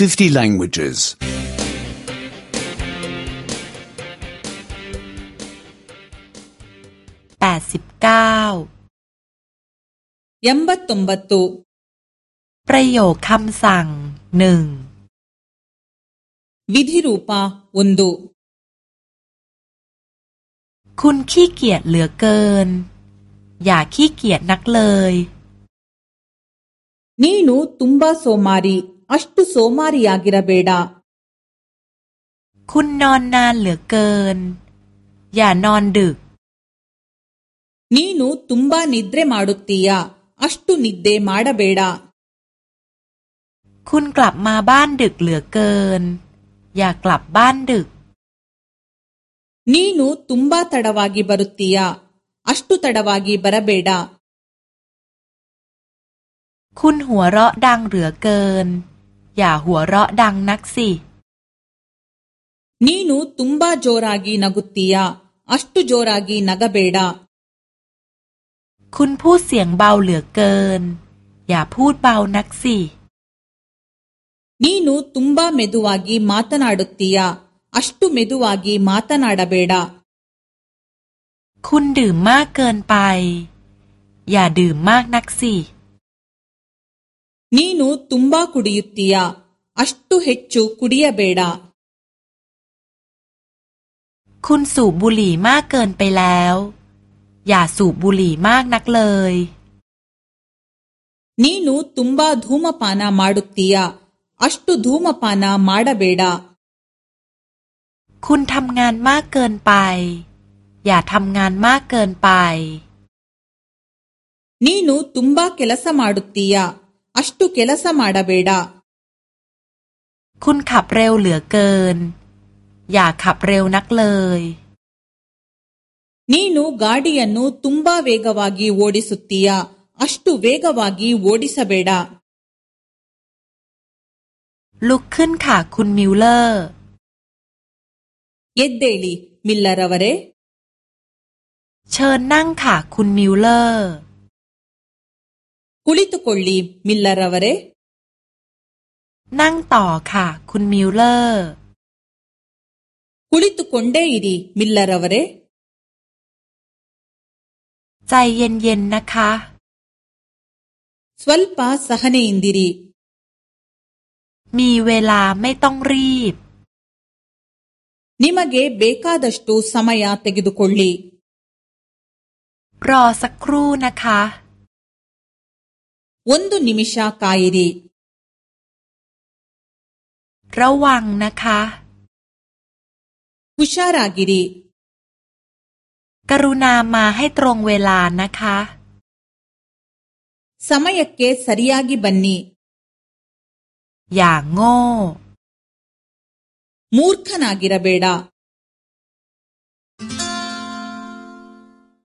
50 languages. 89 89ประโยคคำสั่งหนึ่งวิธีรูปะวันดุคุณขี้เกียจเหลือเกิน อย่าขี้เกียจนักเลย ನ ೀนูตุมบาโซมารี ಅಷ್ಟು ಸೋಮಾರಿಯಾಗಿರಬೇಡ คุณนอนนานเหลือเกิน อย่านอนดึก ನೀನು ತುಂಬಾ ನಿದ್ರೆ ಮಾಡುತ್ತೀಯ ಅಷ್ಟು ನಿದ್ದೆ เบ ಡ ಬ ೇ ಡ คุณกลับมาบ้านดึกเหลือเกิน อย่ากลับบ้านดึกน ನೀನು ತುಂಬಾ ತಡವಾಗಿ ಬರುತ್ತೀಯ ಅಷ್ಟು ತಡವಾಗಿ ಬ ರ ಬ ดาคุณหัวเราะดังเหลือเกินย่าหัวเราะดังนักสิ นี่นูตุ้มบาโอรากีนักุตตียาอสตุโอรากีนักเบดาคุณพูดเสียงเบาเหลือเกิน อย่าพูดเบานักสิ นี่นูตุ้มบาเมดูวากีมาตนาดุตตียาอสตุเมดูวากีมาตนาดาเบดาคุณดื่มมากเกินไป อย่าดื่มมากนักสิ ನೀನು ่ುಂ้ಾ ಕುಡಿಯುತ್ತೀಯ ಅ ตุเหตೆ ಚ ್ ಚ ು ಕುಡಿಯಬೇಡ คุณสูบบุหรี่มากเกินไปแล้ว อย่าสูบบุหรี่มากนักเลยนีนูตุ้มบาดูมาปานามาดุติยาอัชตุดูมาปานามาดะเบดาคุณทำงานมากเกินไป อย่าทำงานมากเกินไปนีนูตุ้มบาเคลสมาดุติยา ಅಷ್ಟು ಕೆಲಸ ಮಾಡಬೇಡ คุณขับเร็วเหลือเกิน อย่าขับเร็วนักเลยนนี ನೀನು ಗಾಡಿಯನ್ನು ತ ುಂ ಬ ว ವೇಗವಾಗಿ ಓಡಿಸುತ್ತೀಯ ಅಷ್ಟು ವೇಗವಾಗಿ ಓ ಡ ಿ ಸ ಬ ೇาลุกขึ้นค่ะคุณมิลเลอร์ เย ಎ ದ ್ ದ ೇ ಳ มิล ಲ ್ ಲ ರ ್ ಅವರೇ เชิญนั่งค่ะคุณมิลเลอร์ุลิตุกลีมิลลาร์วเรนั่งต่อค่ะ คุณมิลเลอร์ คุลิตุคลเดียรีมิลลาร์วเรใจเย็นๆนะคะ สวัลปาสหนีอินดีรีมีเวลาไม่ต้องรีบ นิมเกเบคาดัชตูสมัยาเตกิดุคลีรอสักครู่นะคะ ಒಂದು ನಿಮಿಷ ಕಾಯಿರಿ ระวังนะคะ ಹ ುชารากิรಿกรุณามาให้ตรงเวลานะคะสมัย್ ಕ ೆ ಸರಿಯಾಗಿ ಬ ನ น ನ ಿอย่างโง่มูรೂ ರ นากิระเบด ಡ